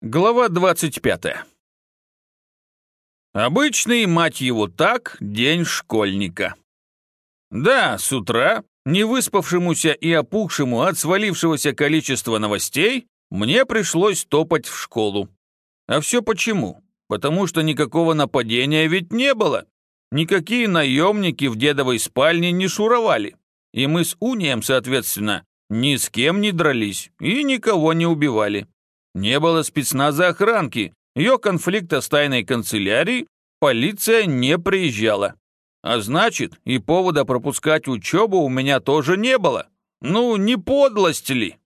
Глава 25. Обычный, мать его так, день школьника. Да, с утра, не выспавшемуся и опухшему от свалившегося количества новостей, мне пришлось топать в школу. А все почему? Потому что никакого нападения ведь не было. Никакие наемники в дедовой спальне не шуровали. И мы с Унием, соответственно, ни с кем не дрались и никого не убивали. Не было спецназа охранки, ее конфликта с тайной канцелярией полиция не приезжала. А значит, и повода пропускать учебу у меня тоже не было. Ну, не подлость ли?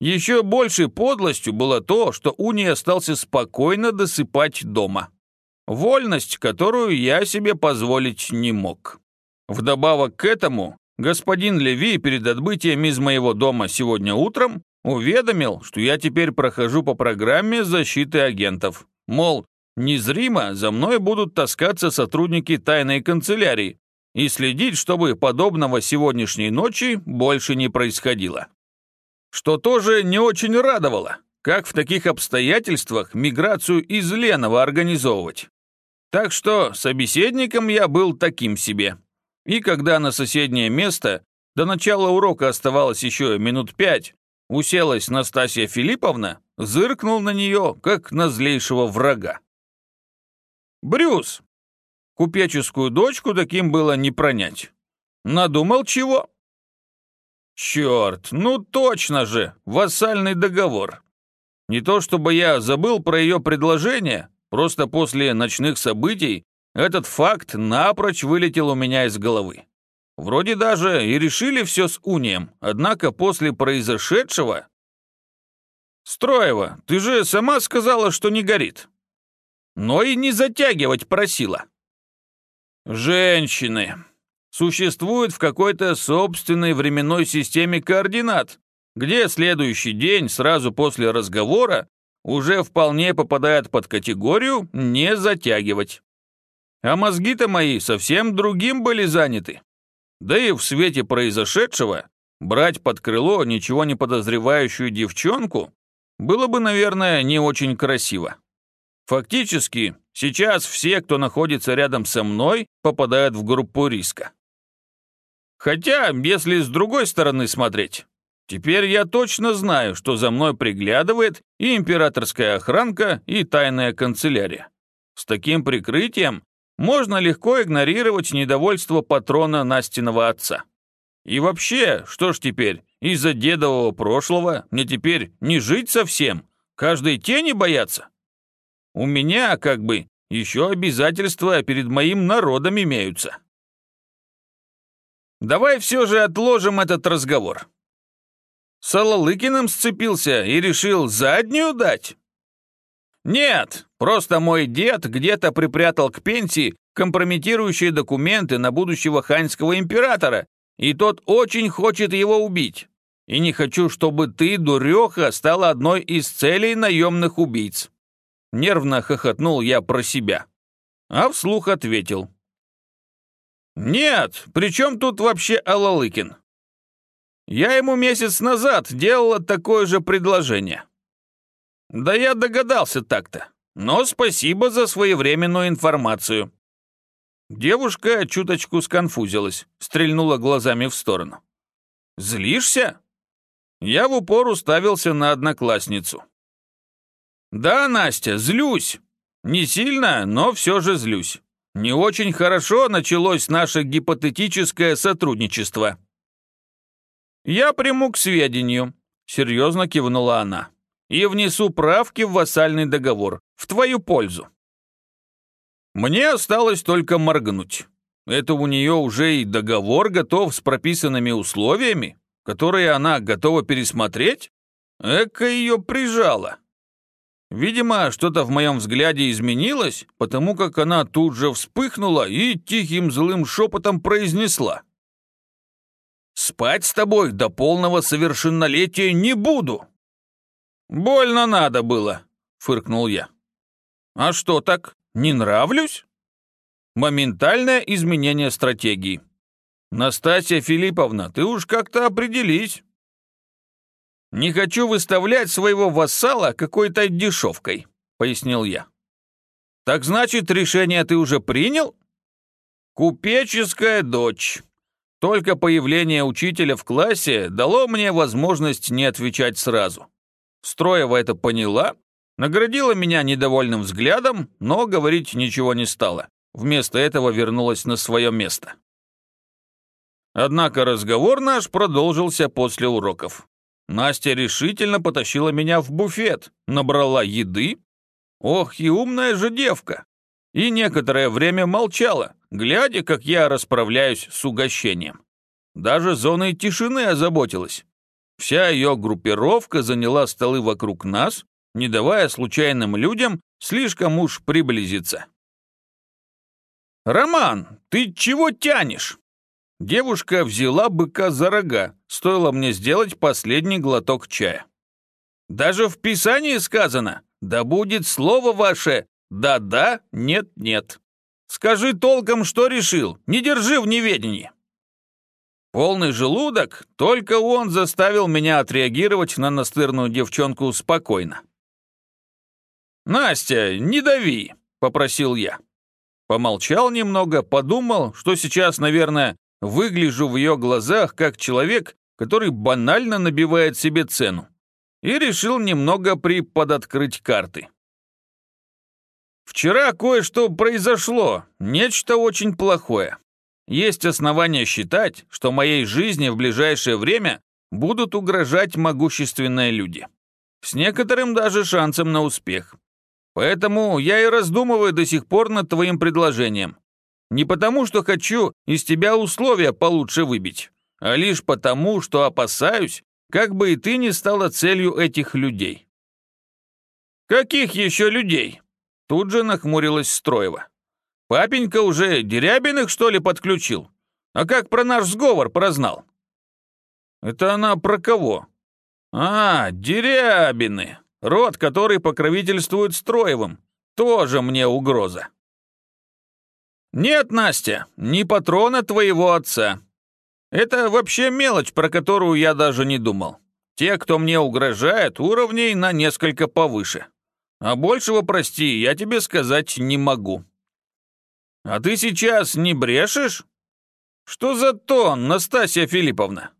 Еще большей подлостью было то, что Уни остался спокойно досыпать дома. Вольность, которую я себе позволить не мог. Вдобавок к этому, господин Леви перед отбытием из моего дома сегодня утром Уведомил, что я теперь прохожу по программе защиты агентов. Мол, незримо за мной будут таскаться сотрудники тайной канцелярии и следить, чтобы подобного сегодняшней ночи больше не происходило. Что тоже не очень радовало, как в таких обстоятельствах миграцию из Ленова организовывать. Так что собеседником я был таким себе. И когда на соседнее место до начала урока оставалось еще минут пять, уселась Настасья Филипповна, зыркнул на нее, как на злейшего врага. «Брюс!» Купеческую дочку таким было не пронять. Надумал чего? Черт, ну точно же, вассальный договор. Не то чтобы я забыл про ее предложение, просто после ночных событий этот факт напрочь вылетел у меня из головы. Вроде даже и решили все с унием, однако после произошедшего... Строева, ты же сама сказала, что не горит. Но и не затягивать просила. Женщины существуют в какой-то собственной временной системе координат, где следующий день сразу после разговора уже вполне попадает под категорию «не затягивать». А мозги-то мои совсем другим были заняты. Да и в свете произошедшего брать под крыло ничего не подозревающую девчонку было бы, наверное, не очень красиво. Фактически, сейчас все, кто находится рядом со мной, попадают в группу риска. Хотя, если с другой стороны смотреть, теперь я точно знаю, что за мной приглядывает и императорская охранка, и тайная канцелярия. С таким прикрытием можно легко игнорировать недовольство патрона Настиного отца. И вообще, что ж теперь, из-за дедового прошлого мне теперь не жить совсем, каждой тени бояться? У меня, как бы, еще обязательства перед моим народом имеются. Давай все же отложим этот разговор. С сцепился и решил заднюю дать? «Нет, просто мой дед где-то припрятал к пенсии компрометирующие документы на будущего ханьского императора, и тот очень хочет его убить. И не хочу, чтобы ты, дуреха, стала одной из целей наемных убийц». Нервно хохотнул я про себя, а вслух ответил. «Нет, при чем тут вообще Алалыкин? Я ему месяц назад делала такое же предложение». «Да я догадался так-то. Но спасибо за своевременную информацию». Девушка чуточку сконфузилась, стрельнула глазами в сторону. «Злишься?» Я в упор уставился на одноклассницу. «Да, Настя, злюсь. Не сильно, но все же злюсь. Не очень хорошо началось наше гипотетическое сотрудничество». «Я приму к сведению», — серьезно кивнула она и внесу правки в вассальный договор в твою пользу. Мне осталось только моргнуть. Это у нее уже и договор готов с прописанными условиями, которые она готова пересмотреть? Эка ее прижала. Видимо, что-то в моем взгляде изменилось, потому как она тут же вспыхнула и тихим злым шепотом произнесла. «Спать с тобой до полного совершеннолетия не буду!» «Больно надо было», — фыркнул я. «А что так, не нравлюсь?» Моментальное изменение стратегии. «Настасья Филипповна, ты уж как-то определись». Не хочу выставлять своего вассала какой-то дешевкой», — пояснил я. «Так значит, решение ты уже принял?» «Купеческая дочь. Только появление учителя в классе дало мне возможность не отвечать сразу. Строева это поняла, наградила меня недовольным взглядом, но говорить ничего не стала. Вместо этого вернулась на свое место. Однако разговор наш продолжился после уроков. Настя решительно потащила меня в буфет, набрала еды. Ох, и умная же девка. И некоторое время молчала, глядя, как я расправляюсь с угощением. Даже зоной тишины озаботилась. Вся ее группировка заняла столы вокруг нас, не давая случайным людям слишком уж приблизиться. «Роман, ты чего тянешь?» Девушка взяла быка за рога, стоило мне сделать последний глоток чая. «Даже в Писании сказано, да будет слово ваше, да-да, нет-нет. Скажи толком, что решил, не держи в неведении». Полный желудок, только он заставил меня отреагировать на настырную девчонку спокойно. «Настя, не дави», — попросил я. Помолчал немного, подумал, что сейчас, наверное, выгляжу в ее глазах как человек, который банально набивает себе цену, и решил немного приподоткрыть карты. Вчера кое-что произошло, нечто очень плохое. Есть основания считать, что моей жизни в ближайшее время будут угрожать могущественные люди. С некоторым даже шансом на успех. Поэтому я и раздумываю до сих пор над твоим предложением. Не потому, что хочу из тебя условия получше выбить, а лишь потому, что опасаюсь, как бы и ты не стала целью этих людей». «Каких еще людей?» Тут же нахмурилась Строева. «Папенька уже Дерябиных, что ли, подключил? А как про наш сговор прознал?» «Это она про кого?» «А, Дерябины, род, который покровительствует Строевым. Тоже мне угроза». «Нет, Настя, не патрона твоего отца. Это вообще мелочь, про которую я даже не думал. Те, кто мне угрожает, уровней на несколько повыше. А большего, прости, я тебе сказать не могу». «А ты сейчас не брешешь?» «Что за тон, Настасья Филипповна?»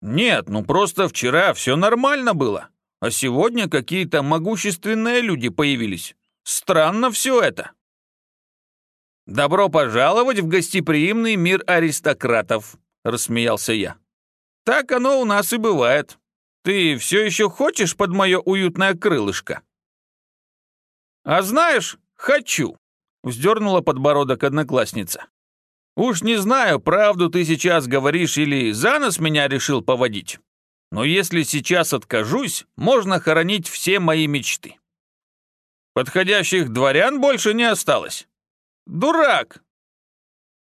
«Нет, ну просто вчера все нормально было, а сегодня какие-то могущественные люди появились. Странно все это». «Добро пожаловать в гостеприимный мир аристократов», — рассмеялся я. «Так оно у нас и бывает. Ты все еще хочешь под мое уютное крылышко?» «А знаешь, хочу», — вздернула подбородок одноклассница. «Уж не знаю, правду ты сейчас говоришь или за нос меня решил поводить. Но если сейчас откажусь, можно хоронить все мои мечты. Подходящих дворян больше не осталось. Дурак!»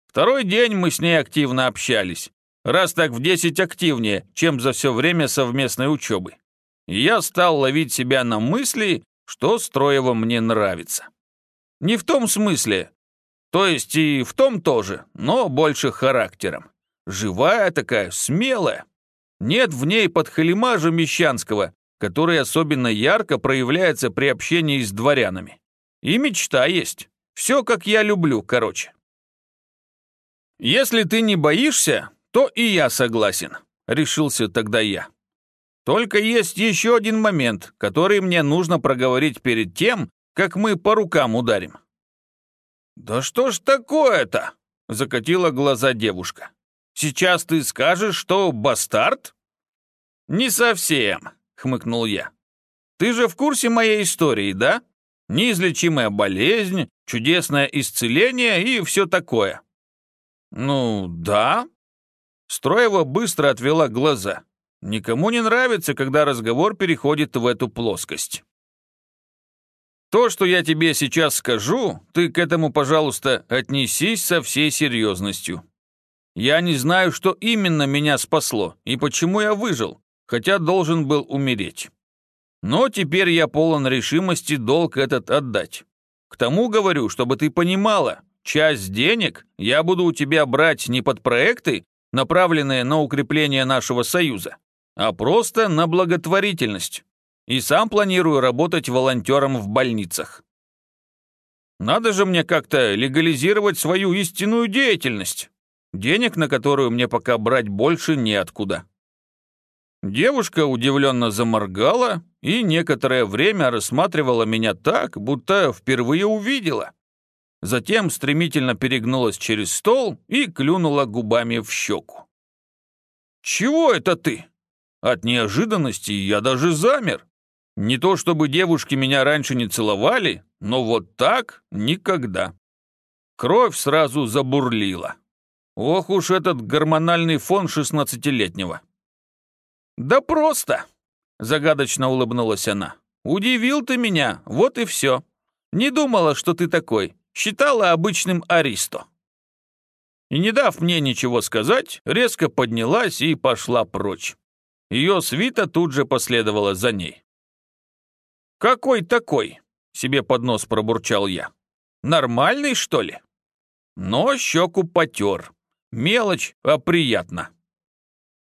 Второй день мы с ней активно общались. Раз так в десять активнее, чем за все время совместной учебы. И я стал ловить себя на мысли, что Строева мне нравится. Не в том смысле, то есть и в том тоже, но больше характером. Живая такая, смелая. Нет в ней подхалимажа мещанского, который особенно ярко проявляется при общении с дворянами. И мечта есть. Все, как я люблю, короче. Если ты не боишься, то и я согласен, решился тогда я. Только есть еще один момент, который мне нужно проговорить перед тем, как мы по рукам ударим. «Да что ж такое-то?» — закатила глаза девушка. «Сейчас ты скажешь, что бастард?» «Не совсем», — хмыкнул я. «Ты же в курсе моей истории, да? Неизлечимая болезнь, чудесное исцеление и все такое». «Ну, да». Строева быстро отвела глаза. Никому не нравится, когда разговор переходит в эту плоскость. То, что я тебе сейчас скажу, ты к этому, пожалуйста, отнесись со всей серьезностью. Я не знаю, что именно меня спасло и почему я выжил, хотя должен был умереть. Но теперь я полон решимости долг этот отдать. К тому говорю, чтобы ты понимала, часть денег я буду у тебя брать не под проекты, направленные на укрепление нашего союза, а просто на благотворительность. И сам планирую работать волонтером в больницах. Надо же мне как-то легализировать свою истинную деятельность, денег на которую мне пока брать больше неоткуда. Девушка удивленно заморгала и некоторое время рассматривала меня так, будто впервые увидела. Затем стремительно перегнулась через стол и клюнула губами в щеку. «Чего это ты?» От неожиданности я даже замер. Не то чтобы девушки меня раньше не целовали, но вот так никогда. Кровь сразу забурлила. Ох уж этот гормональный фон шестнадцатилетнего. «Да просто!» — загадочно улыбнулась она. «Удивил ты меня, вот и все. Не думала, что ты такой. Считала обычным аристо». И не дав мне ничего сказать, резко поднялась и пошла прочь. Ее свита тут же последовала за ней. «Какой такой?» — себе под нос пробурчал я. «Нормальный, что ли?» Но щеку потер. Мелочь, а приятно.